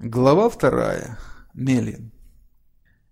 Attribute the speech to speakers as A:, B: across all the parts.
A: Глава вторая. Мелин.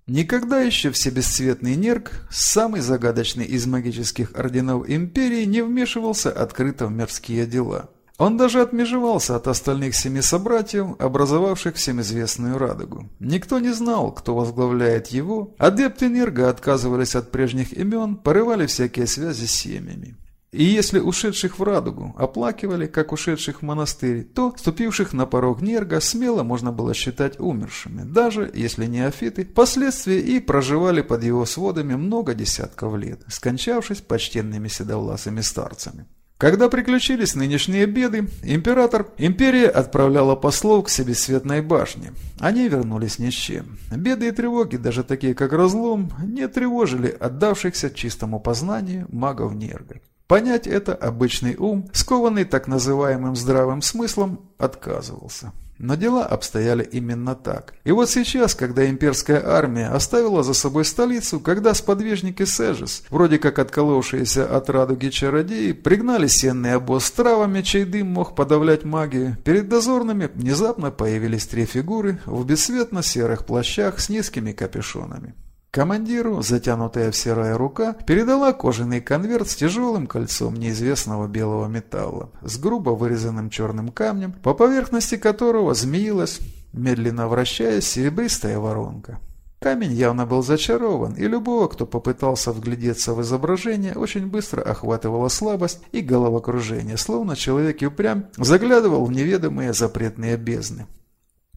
A: Никогда еще всебесцветный Нерк, самый загадочный из магических орденов Империи, не вмешивался открыто в мирские дела. Он даже отмежевался от остальных семи собратьев, образовавших всем известную радугу. Никто не знал, кто возглавляет его. Адепты Нерга отказывались от прежних имен, порывали всякие связи с семьями. И если ушедших в радугу оплакивали, как ушедших в монастырь, то ступивших на порог Нерга смело можно было считать умершими, даже если неофиты, впоследствии и проживали под его сводами много десятков лет, скончавшись почтенными седовласыми старцами. Когда приключились нынешние беды, император, империя отправляла послов к себе светной башне. Они вернулись ни с чем. Беды и тревоги, даже такие как разлом, не тревожили отдавшихся чистому познанию магов Нерга. Понять это обычный ум, скованный так называемым здравым смыслом, отказывался. Но дела обстояли именно так. И вот сейчас, когда имперская армия оставила за собой столицу, когда сподвижники Сежис, вроде как отколовшиеся от радуги чародеи, пригнали сенный обоз с травами, чей дым мог подавлять магию, перед дозорными внезапно появились три фигуры в бесцветно-серых плащах с низкими капюшонами. Командиру, затянутая в серая рука, передала кожаный конверт с тяжелым кольцом неизвестного белого металла, с грубо вырезанным черным камнем, по поверхности которого змеилась, медленно вращаясь, серебристая воронка. Камень явно был зачарован, и любого, кто попытался вглядеться в изображение, очень быстро охватывала слабость и головокружение, словно человек и упрям заглядывал в неведомые запретные бездны.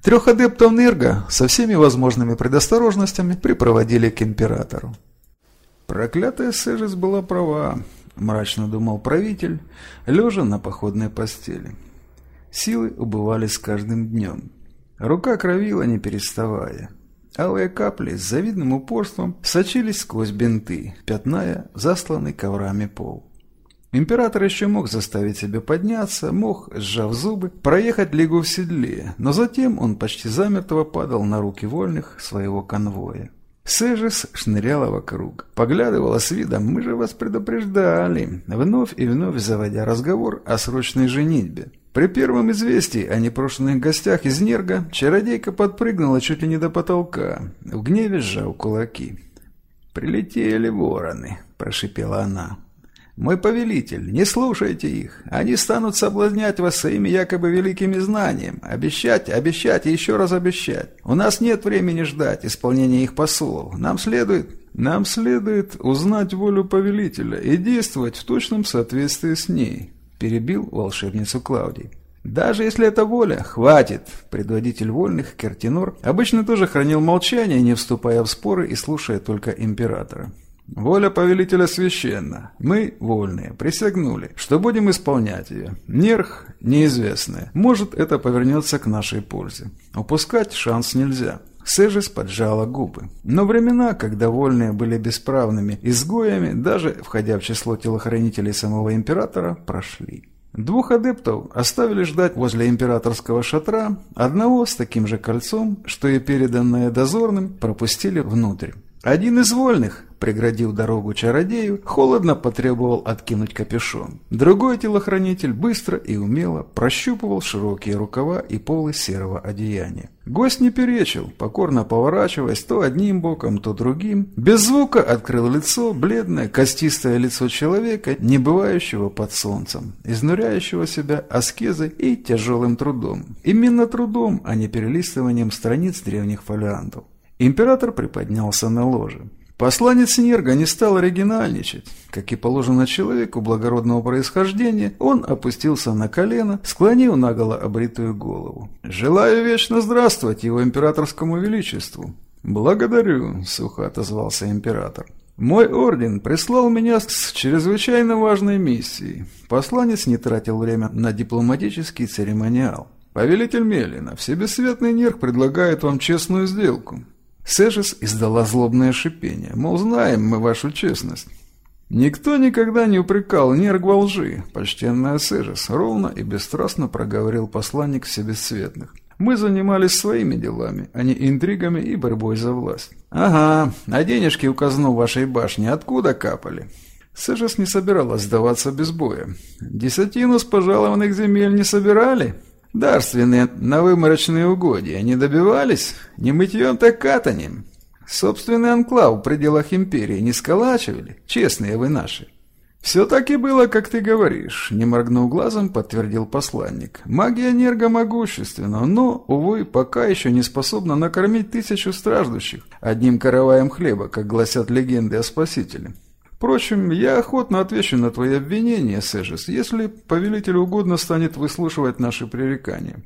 A: Трех адептов Нерга со всеми возможными предосторожностями припроводили к императору. Проклятая Сежис была права, мрачно думал правитель, лежа на походной постели. Силы убывали с каждым днем. Рука кровила, не переставая. Алые капли с завидным упорством сочились сквозь бинты, пятная засланный коврами пол. Император еще мог заставить себя подняться, мог, сжав зубы, проехать лигу в седле, но затем он почти замертво падал на руки вольных своего конвоя. Сежис шныряла вокруг, поглядывала с видом «мы же вас предупреждали», вновь и вновь заводя разговор о срочной женитьбе. При первом известии о непрошенных гостях из Нерга чародейка подпрыгнула чуть ли не до потолка, в гневе сжав кулаки. «Прилетели вороны», – прошипела она. «Мой повелитель, не слушайте их. Они станут соблазнять вас своими якобы великими знаниями. Обещать, обещать и еще раз обещать. У нас нет времени ждать исполнения их посулов. Нам следует...» «Нам следует узнать волю повелителя и действовать в точном соответствии с ней», – перебил волшебницу Клаудий. «Даже если это воля, хватит!» Предводитель вольных, Кертинор, обычно тоже хранил молчание, не вступая в споры и слушая только императора. Воля повелителя священна. Мы, вольные, присягнули, что будем исполнять ее. Нерх неизвестное. Может, это повернется к нашей пользе. Упускать шанс нельзя. Сежис поджала губы. Но времена, когда вольные были бесправными изгоями, даже входя в число телохранителей самого императора, прошли. Двух адептов оставили ждать возле императорского шатра, одного с таким же кольцом, что и переданное дозорным, пропустили внутрь. Один из вольных, преградив дорогу чародею, холодно потребовал откинуть капюшон. Другой телохранитель быстро и умело прощупывал широкие рукава и полы серого одеяния. Гость не перечил, покорно поворачиваясь то одним боком, то другим. Без звука открыл лицо, бледное, костистое лицо человека, не бывающего под солнцем, изнуряющего себя аскезой и тяжелым трудом. Именно трудом, а не перелистыванием страниц древних фолиантов. Император приподнялся на ложе. Посланец Нерга не стал оригинальничать. Как и положено человеку благородного происхождения, он опустился на колено, склонил наголо обритую голову. «Желаю вечно здравствовать его императорскому величеству!» «Благодарю», — сухо отозвался император. «Мой орден прислал меня с чрезвычайно важной миссией». Посланец не тратил время на дипломатический церемониал. «Повелитель Мелина, Всебесветный Нерг предлагает вам честную сделку. Сэжис издала злобное шипение, мол, знаем мы вашу честность. Никто никогда не упрекал Нерг во лжи, почтенная Сэжис, ровно и бесстрастно проговорил посланник всебесцветных. Мы занимались своими делами, а не интригами и борьбой за власть. Ага, а денежки у казну вашей башни откуда капали? Сэжис не собиралась сдаваться без боя. Десятину с пожалованных земель не собирали? Дарственные на выморочные угодья не добивались? Не мытьем, так катанием. Собственный анклав в пределах империи не сколачивали? Честные вы наши. «Все так и было, как ты говоришь», — не моргнув глазом, подтвердил посланник. «Магия Нерга могущественна, но, увы, пока еще не способна накормить тысячу страждущих одним караваем хлеба, как гласят легенды о Спасителе. Впрочем, я охотно отвечу на твои обвинения, Сэжис, если повелителю угодно станет выслушивать наши пререкания.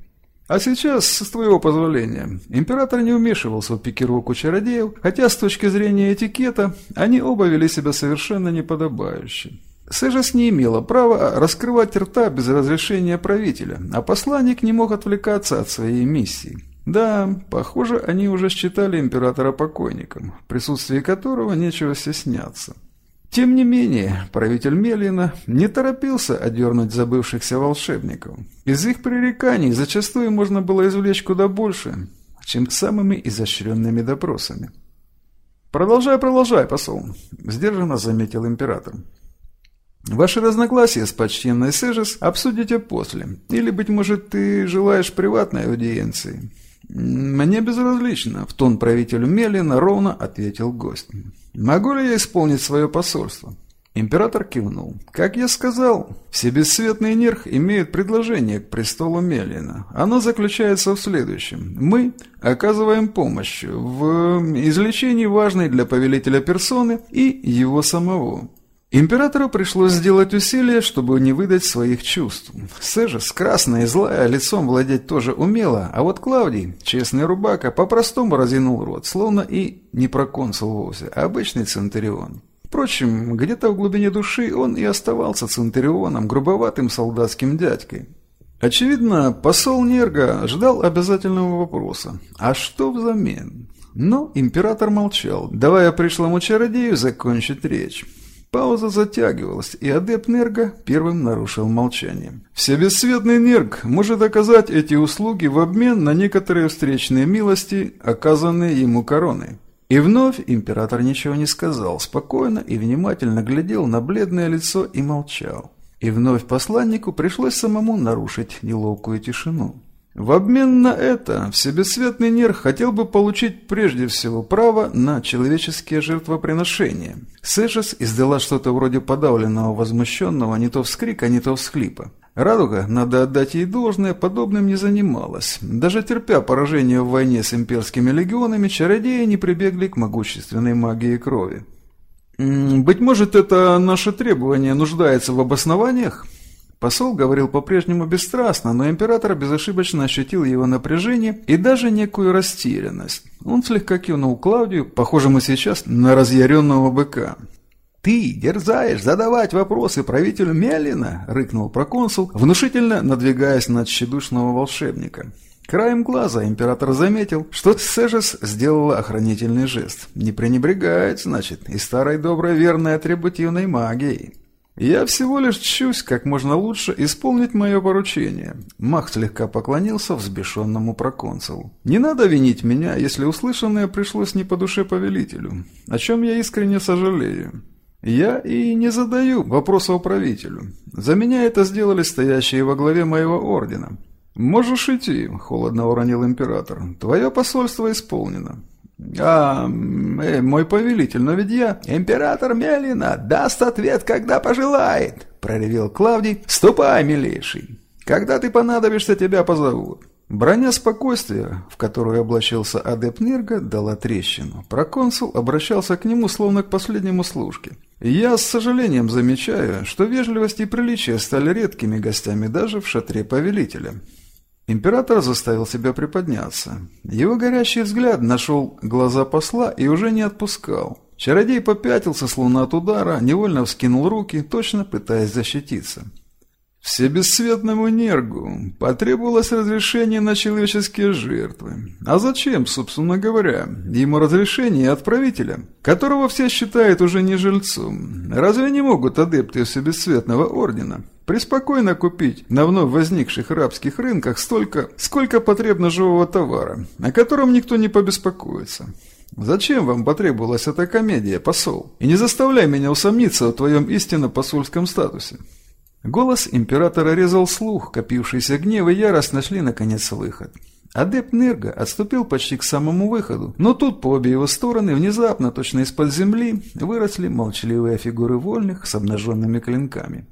A: А сейчас, с твоего позволения, император не вмешивался в пикировку чародеев, хотя с точки зрения этикета они оба вели себя совершенно неподобающе. Сэжес не имела права раскрывать рта без разрешения правителя, а посланник не мог отвлекаться от своей миссии. Да, похоже, они уже считали императора покойником, в присутствии которого нечего стесняться. Тем не менее, правитель Мелина не торопился одернуть забывшихся волшебников. Из их пререканий зачастую можно было извлечь куда больше, чем самыми изощренными допросами. «Продолжай, продолжай, посол», — сдержанно заметил император. «Ваши разногласия с почтенной Сежес обсудите после. Или, быть может, ты желаешь приватной аудиенции?» «Мне безразлично», — в тон правителю Мелина ровно ответил гость. «Могу ли я исполнить свое посольство?» Император кивнул. «Как я сказал, все бесцветные нерх имеют предложение к престолу Мелина. Оно заключается в следующем. Мы оказываем помощь в излечении важной для повелителя персоны и его самого. Императору пришлось сделать усилие, чтобы не выдать своих чувств. Сежес, красная и злая, лицом владеть тоже умела, а вот Клавдий, честный рубака, по-простому разинул рот, словно и не проконсул вовсе, а обычный центурион. Впрочем, где-то в глубине души он и оставался центурионом, грубоватым солдатским дядькой. Очевидно, посол Нерга ждал обязательного вопроса «А что взамен?». Но император молчал, давая пришлому чародею закончить речь. Пауза затягивалась, и адепт Нерга первым нарушил молчание. «Всебесцветный Нерг может оказать эти услуги в обмен на некоторые встречные милости, оказанные ему короной». И вновь император ничего не сказал, спокойно и внимательно глядел на бледное лицо и молчал. И вновь посланнику пришлось самому нарушить неловкую тишину. В обмен на это Всебесцветный Нер хотел бы получить прежде всего право на человеческие жертвоприношения. Сэшес издала что-то вроде подавленного возмущенного не то вскрика, не то всхлипа. Радуга, надо отдать ей должное, подобным не занималась. Даже терпя поражение в войне с имперскими легионами, чародеи не прибегли к могущественной магии крови. «Быть может, это наше требование нуждается в обоснованиях?» Посол говорил по-прежнему бесстрастно, но император безошибочно ощутил его напряжение и даже некую растерянность. Он слегка кивнул Клавдию, похожему сейчас на разъяренного быка. «Ты дерзаешь задавать вопросы правителю Мелина?» — рыкнул проконсул, внушительно надвигаясь на тщедушного волшебника. Краем глаза император заметил, что Сежес сделала охранительный жест. Не пренебрегает, значит, и старой доброй верной атрибутивной магией. «Я всего лишь чусь как можно лучше исполнить мое поручение». Мах слегка поклонился взбешенному проконсулу. «Не надо винить меня, если услышанное пришлось не по душе повелителю, о чем я искренне сожалею. Я и не задаю вопросов правителю. За меня это сделали стоящие во главе моего ордена. «Можешь идти», — холодно уронил император. «Твое посольство исполнено. «А, э, мой повелитель, но ведь я...» «Император Мелина даст ответ, когда пожелает», — проревел Клавдий. «Ступай, милейший. Когда ты понадобишься, тебя позовут». Броня спокойствия, в которую облачился адепт Нирга, дала трещину. Проконсул обращался к нему словно к последнему служке. Я с сожалением замечаю, что вежливость и приличие стали редкими гостями даже в шатре повелителя. Император заставил себя приподняться. Его горящий взгляд нашел глаза посла и уже не отпускал. Чародей попятился, словно от удара, невольно вскинул руки, точно пытаясь защититься. Всебесцветному нергу потребовалось разрешение на человеческие жертвы. А зачем, собственно говоря, ему разрешение от правителя, которого все считают уже не жильцом? Разве не могут адепты Всебесцветного ордена преспокойно купить на вновь возникших рабских рынках столько, сколько потребно живого товара, о котором никто не побеспокоится? Зачем вам потребовалась эта комедия, посол? И не заставляй меня усомниться в твоем истинно посольском статусе. Голос императора резал слух, копившийся гнев и ярость нашли наконец выход. Адепт Нерга отступил почти к самому выходу, но тут по обе его стороны внезапно, точно из-под земли, выросли молчаливые фигуры вольных с обнаженными клинками.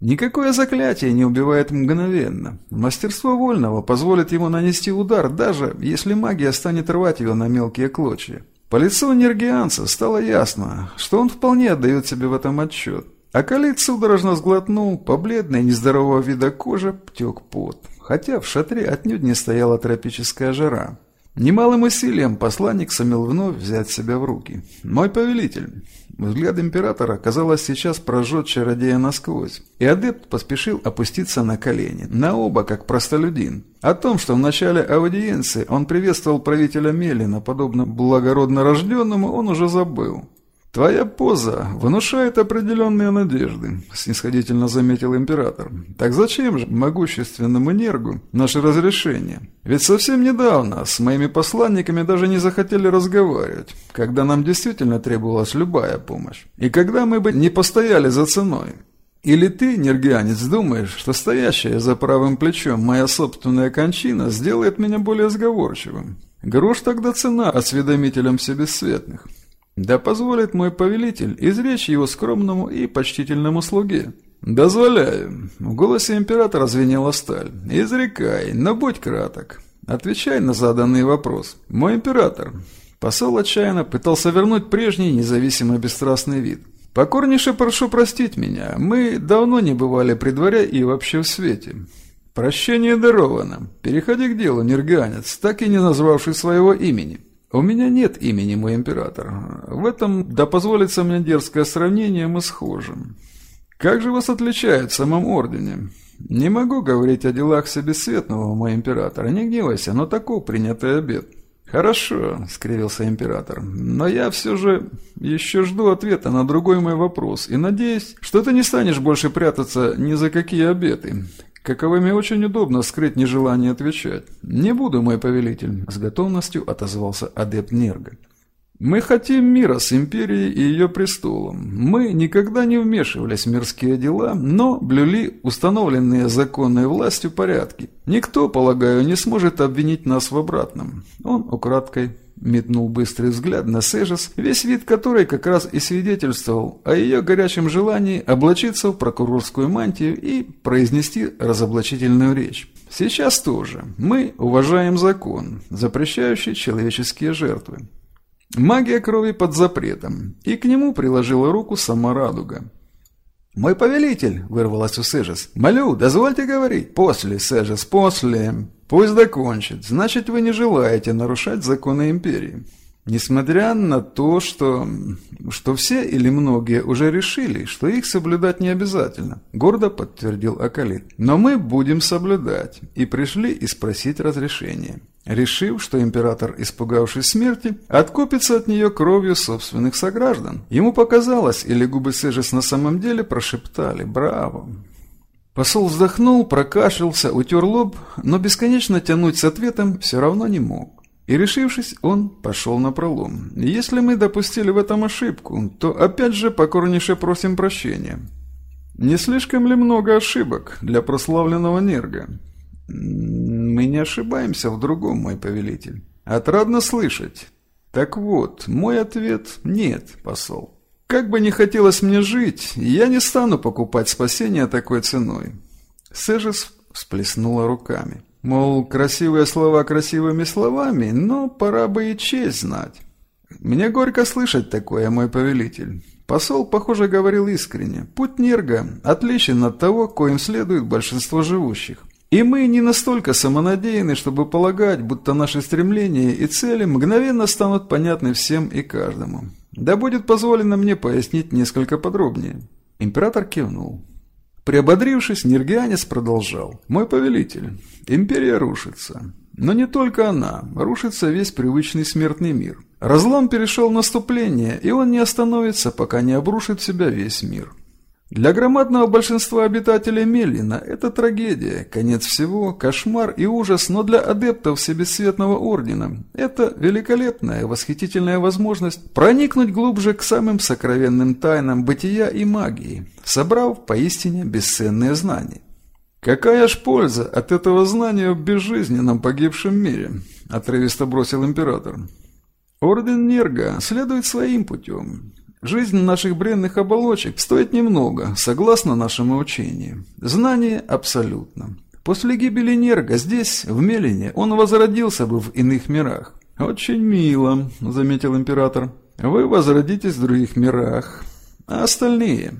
A: Никакое заклятие не убивает мгновенно. Мастерство вольного позволит ему нанести удар, даже если магия станет рвать его на мелкие клочья. По лицу нергианца стало ясно, что он вполне отдает себе в этом отчет. А Калит судорожно сглотнул, по нездорового вида кожи птек пот хотя в шатре отнюдь не стояла тропическая жара. Немалым усилием посланник сумел вновь взять себя в руки. «Мой повелитель!» Взгляд императора, казалось, сейчас прожжет чародея насквозь, и адепт поспешил опуститься на колени, на оба, как простолюдин. О том, что в начале аудиенции он приветствовал правителя Мелина, подобно благородно рожденному, он уже забыл. «Твоя поза внушает определенные надежды», – снисходительно заметил император. «Так зачем же могущественному Нергу наше разрешение? Ведь совсем недавно с моими посланниками даже не захотели разговаривать, когда нам действительно требовалась любая помощь, и когда мы бы не постояли за ценой». Или ты, нергианец, думаешь, что стоящая за правым плечом моя собственная кончина сделает меня более сговорчивым? Грош тогда цена осведомителям всебесцветных. Да позволит мой повелитель изречь его скромному и почтительному слуге. «Дозволяю». В голосе императора звенела сталь. «Изрекай, но будь краток. Отвечай на заданный вопрос. Мой император». Посол отчаянно пытался вернуть прежний независимый бесстрастный вид. «Покорнейше прошу простить меня. Мы давно не бывали при дворе и вообще в свете. Прощение даровано. Переходи к делу, нерганец, так и не назвавший своего имени». «У меня нет имени, мой император. В этом, да позволится мне дерзкое сравнение, мы схожи. Как же вас отличают в самом ордене? Не могу говорить о делах Себесцветного, мой император, не гневайся, но таков принятый обед». «Хорошо», — скривился император, — «но я все же еще жду ответа на другой мой вопрос и надеюсь, что ты не станешь больше прятаться ни за какие обеты каковыми очень удобно скрыть нежелание отвечать. «Не буду, мой повелитель», — с готовностью отозвался адепт Нерга. «Мы хотим мира с империей и ее престолом. Мы никогда не вмешивались в мирские дела, но блюли установленные законной властью порядки. Никто, полагаю, не сможет обвинить нас в обратном». Он украдкой метнул быстрый взгляд на Сежес, весь вид которой как раз и свидетельствовал о ее горячем желании облачиться в прокурорскую мантию и произнести разоблачительную речь. Сейчас тоже. Мы уважаем закон, запрещающий человеческие жертвы. Магия крови под запретом, и к нему приложила руку сама радуга. «Мой повелитель!» – вырвалась у Сежес. «Молю, дозвольте говорить!» «После, Сежес, после!» «Пусть докончит. Значит, вы не желаете нарушать законы Империи». Несмотря на то, что, что все или многие уже решили, что их соблюдать не обязательно, гордо подтвердил Акалит. Но мы будем соблюдать и пришли и спросить разрешения решив, что император, испугавшись смерти, откупится от нее кровью собственных сограждан. Ему показалось, или губы Сежес на самом деле прошептали «Браво!». Посол вздохнул, прокашлялся, утер лоб, но бесконечно тянуть с ответом все равно не мог. И решившись, он пошел на пролом. Если мы допустили в этом ошибку, то опять же покорнейше просим прощения. Не слишком ли много ошибок для прославленного Нерга? «Мы не ошибаемся в другом, мой повелитель. Отрадно слышать. Так вот, мой ответ – нет, посол. Как бы не хотелось мне жить, я не стану покупать спасение такой ценой». Сежес всплеснула руками. Мол, красивые слова красивыми словами, но пора бы и честь знать. Мне горько слышать такое, мой повелитель. Посол, похоже, говорил искренне. Путь Нерга отличен от того, коим следует большинство живущих. И мы не настолько самонадеяны, чтобы полагать, будто наши стремления и цели мгновенно станут понятны всем и каждому. Да будет позволено мне пояснить несколько подробнее. Император кивнул. Приободрившись, Нергианец продолжал. «Мой повелитель, империя рушится. Но не только она, рушится весь привычный смертный мир. Разлом перешел в наступление, и он не остановится, пока не обрушит в себя весь мир». Для громадного большинства обитателей Меллина это трагедия, конец всего, кошмар и ужас, но для адептов Всебесцветного Ордена это великолепная, восхитительная возможность проникнуть глубже к самым сокровенным тайнам бытия и магии, собрав поистине бесценные знания. «Какая ж польза от этого знания в безжизненном погибшем мире?» – отрывисто бросил император. «Орден Нерга следует своим путем. Жизнь наших бренных оболочек стоит немного, согласно нашему учению. Знание абсолютно. После гибели Нерга здесь, в Мелине, он возродился бы в иных мирах. «Очень мило», — заметил император. «Вы возродитесь в других мирах. А остальные?»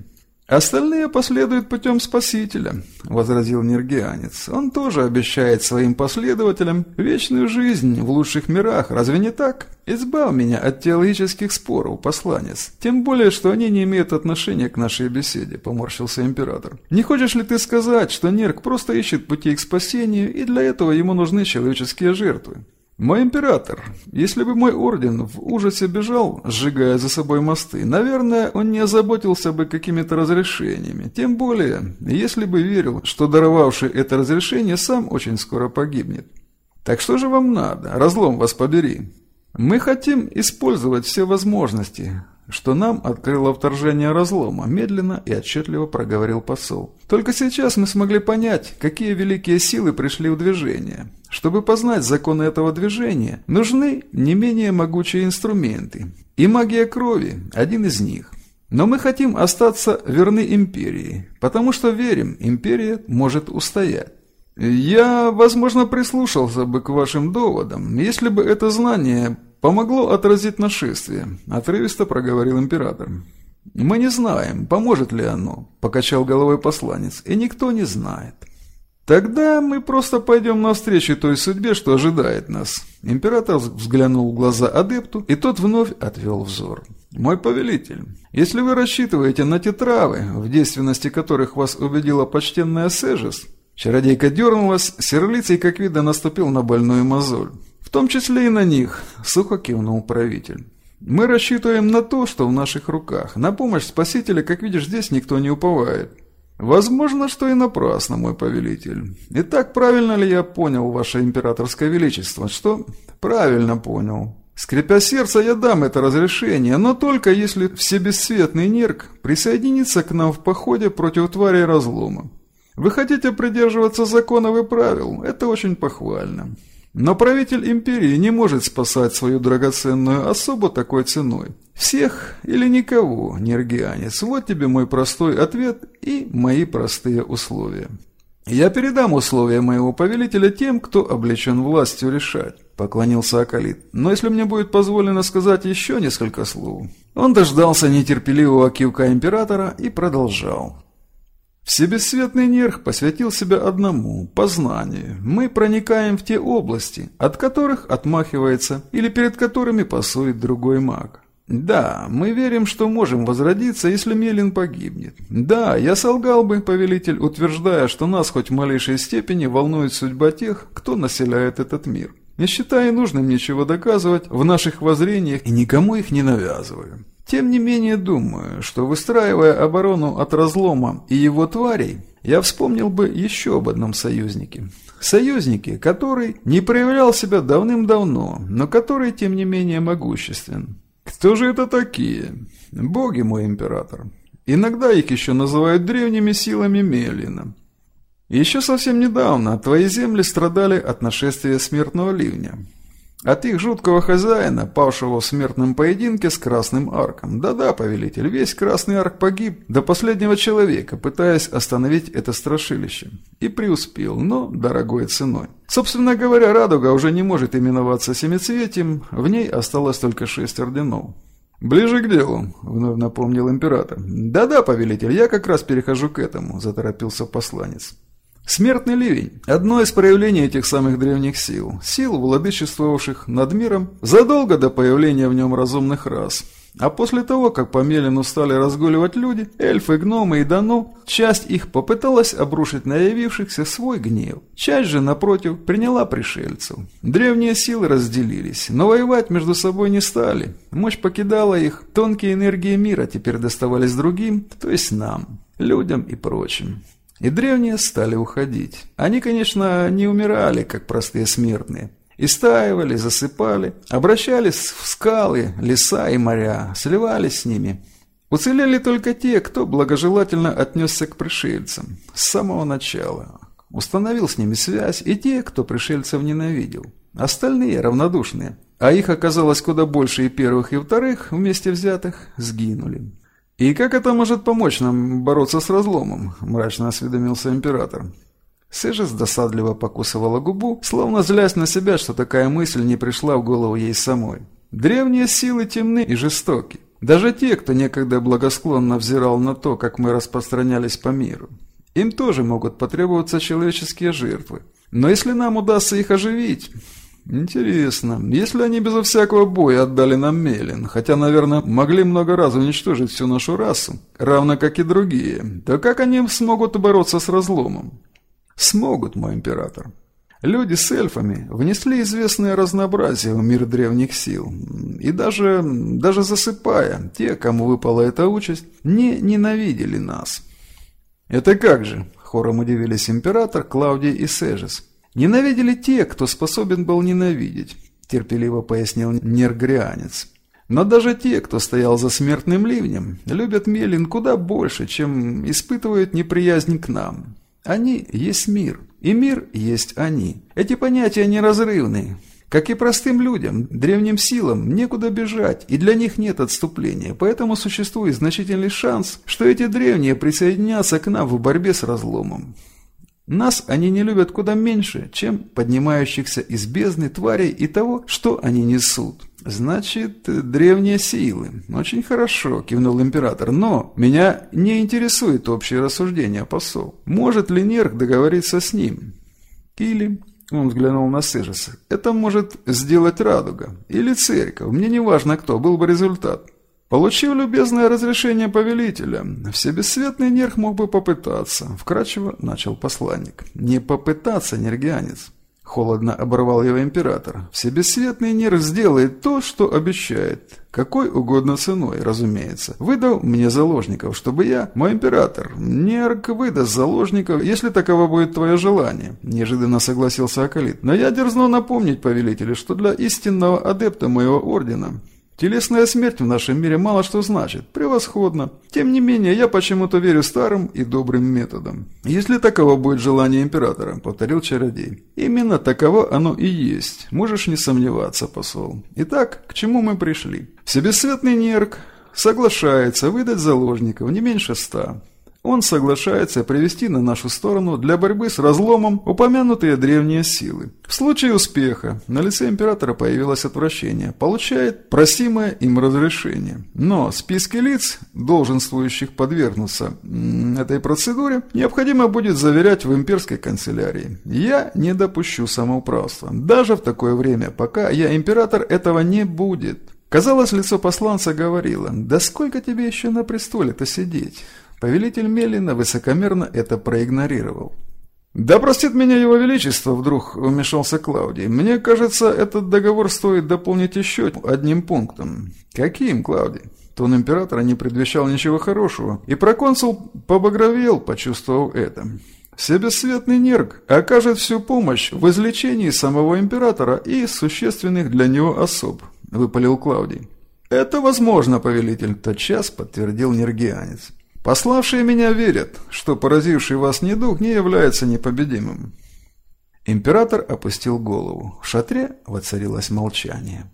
A: «Остальные последуют путем Спасителя», — возразил Нергианец. «Он тоже обещает своим последователям вечную жизнь в лучших мирах, разве не так? Избав меня от теологических споров, посланец. Тем более, что они не имеют отношения к нашей беседе», — поморщился император. «Не хочешь ли ты сказать, что Нерг просто ищет путей к спасению, и для этого ему нужны человеческие жертвы?» «Мой император, если бы мой орден в ужасе бежал, сжигая за собой мосты, наверное, он не озаботился бы какими-то разрешениями. Тем более, если бы верил, что даровавший это разрешение сам очень скоро погибнет. Так что же вам надо? Разлом вас побери. Мы хотим использовать все возможности, что нам открыло вторжение разлома, медленно и отчетливо проговорил посол. Только сейчас мы смогли понять, какие великие силы пришли в движение. Чтобы познать законы этого движения, нужны не менее могучие инструменты. И магия крови – один из них. Но мы хотим остаться верны империи, потому что верим, империя может устоять. Я, возможно, прислушался бы к вашим доводам, если бы это знание «Помогло отразить нашествие», — отрывисто проговорил император. «Мы не знаем, поможет ли оно», — покачал головой посланец, — «и никто не знает». «Тогда мы просто пойдем навстречу той судьбе, что ожидает нас». Император взглянул в глаза адепту, и тот вновь отвел взор. «Мой повелитель, если вы рассчитываете на те травы, в действенности которых вас убедила почтенная Сежес...» Чародейка дернулась, серлицей, как видно, наступил на больную мозоль том числе и на них», — сухо кивнул правитель. «Мы рассчитываем на то, что в наших руках. На помощь спасителя, как видишь, здесь никто не уповает. Возможно, что и напрасно, мой повелитель. Итак, правильно ли я понял, ваше императорское величество, что...» «Правильно понял», Скрипя сердце, я дам это разрешение, но только если всебесцветный нерк присоединится к нам в походе против тварей разлома. Вы хотите придерживаться законов и правил, это очень похвально. Но правитель империи не может спасать свою драгоценную особу такой ценой. Всех или никого, нергианец, вот тебе мой простой ответ и мои простые условия. Я передам условия моего повелителя тем, кто облечен властью решать, поклонился Акалит. Но если мне будет позволено сказать еще несколько слов. Он дождался нетерпеливого кивка императора и продолжал. Всебесцветный нерх посвятил себя одному – познанию. Мы проникаем в те области, от которых отмахивается или перед которыми пасует другой маг. Да, мы верим, что можем возродиться, если Мелин погибнет. Да, я солгал бы, повелитель, утверждая, что нас хоть в малейшей степени волнует судьба тех, кто населяет этот мир. Не считая нужным ничего доказывать в наших воззрениях и никому их не навязываю. Тем не менее думаю, что выстраивая оборону от разлома и его тварей, я вспомнил бы еще об одном союзнике. Союзнике, который не проявлял себя давным-давно, но который, тем не менее, могуществен. Кто же это такие? Боги, мой император. Иногда их еще называют древними силами Мелина. Еще совсем недавно твои земли страдали от нашествия смертного ливня. От их жуткого хозяина, павшего в смертном поединке с Красным Арком. Да-да, повелитель, весь Красный Арк погиб до последнего человека, пытаясь остановить это страшилище. И преуспел, но дорогой ценой. Собственно говоря, Радуга уже не может именоваться семицветием, в ней осталось только шесть орденов. «Ближе к делу», — вновь напомнил император. «Да-да, повелитель, я как раз перехожу к этому», — заторопился посланец. Смертный ливень – одно из проявлений этих самых древних сил, сил, владычествовавших над миром задолго до появления в нем разумных рас. А после того, как по Мелину стали разгуливать люди, эльфы, гномы и Дану, часть их попыталась обрушить на явившихся свой гнев. Часть же, напротив, приняла пришельцев. Древние силы разделились, но воевать между собой не стали. Мощь покидала их, тонкие энергии мира теперь доставались другим, то есть нам. людям и прочим. И древние стали уходить. Они, конечно, не умирали, как простые смертные. Истаивали, засыпали, обращались в скалы, леса и моря, сливались с ними. Уцелели только те, кто благожелательно отнесся к пришельцам с самого начала. Установил с ними связь и те, кто пришельцев ненавидел. Остальные, равнодушные, а их оказалось куда больше и первых, и вторых, вместе взятых, сгинули. «И как это может помочь нам бороться с разломом?» – мрачно осведомился император. Сэжес досадливо покусывала губу, словно злясь на себя, что такая мысль не пришла в голову ей самой. «Древние силы темны и жестоки. Даже те, кто некогда благосклонно взирал на то, как мы распространялись по миру. Им тоже могут потребоваться человеческие жертвы. Но если нам удастся их оживить, Интересно, если они безо всякого боя отдали нам Мелин, хотя, наверное, могли много раз уничтожить всю нашу расу, равно как и другие, то как они смогут бороться с разломом? Смогут, мой император. Люди с эльфами внесли известное разнообразие в мир древних сил. И даже, даже засыпая, те, кому выпала эта участь, не ненавидели нас. «Это как же?» – хором удивились император, Клавдий и Сежис – Ненавидели те, кто способен был ненавидеть, терпеливо пояснил нергрианец. Но даже те, кто стоял за смертным ливнем, любят Мелин куда больше, чем испытывают неприязнь к нам. Они есть мир, и мир есть они. Эти понятия неразрывны. Как и простым людям, древним силам некуда бежать, и для них нет отступления, поэтому существует значительный шанс, что эти древние присоединятся к нам в борьбе с разломом. Нас они не любят куда меньше, чем поднимающихся из бездны тварей и того, что они несут. Значит, древние силы. Очень хорошо, кивнул император. Но меня не интересует общее рассуждение посол. Может ли Нерк договориться с ним? Или, он взглянул на Сежеса, это может сделать Радуга. Или Церковь. Мне не важно кто, был бы результат. Получив любезное разрешение повелителя, всебесцветный нерх мог бы попытаться, вкратчиво начал посланник. Не попытаться, нергианец. Холодно оборвал его император. Всебесцветный нерх сделает то, что обещает. Какой угодно ценой, разумеется. Выдал мне заложников, чтобы я, мой император, нерк выдаст заложников, если таково будет твое желание. Неожиданно согласился Акалит. Но я дерзну напомнить повелителю, что для истинного адепта моего ордена Телесная смерть в нашем мире мало что значит. Превосходно. Тем не менее, я почему-то верю старым и добрым методам. Если таково будет желание императора, повторил чародей. Именно таково оно и есть. Можешь не сомневаться, посол. Итак, к чему мы пришли? Всебесцветный нерк соглашается выдать заложников не меньше ста. Он соглашается привести на нашу сторону для борьбы с разломом упомянутые древние силы. В случае успеха на лице императора появилось отвращение, получает просимое им разрешение. Но списки лиц, долженствующих подвергнуться этой процедуре, необходимо будет заверять в имперской канцелярии. Я не допущу самоуправства. Даже в такое время, пока я император, этого не будет. Казалось, лицо посланца говорило, «Да сколько тебе еще на престоле-то сидеть?» Повелитель Мелина высокомерно это проигнорировал. «Да простит меня его величество», — вдруг вмешался Клаудий. «Мне кажется, этот договор стоит дополнить еще одним пунктом». «Каким, Клаудий?» Тон императора не предвещал ничего хорошего, и проконсул побагровел, почувствовав это. Всебесцветный нерг окажет всю помощь в излечении самого императора и существенных для него особ», — выпалил Клаудий. «Это возможно, повелитель», — тотчас подтвердил нергианец. Пославшие меня верят, что поразивший вас недуг не является непобедимым». Император опустил голову. В шатре воцарилось молчание.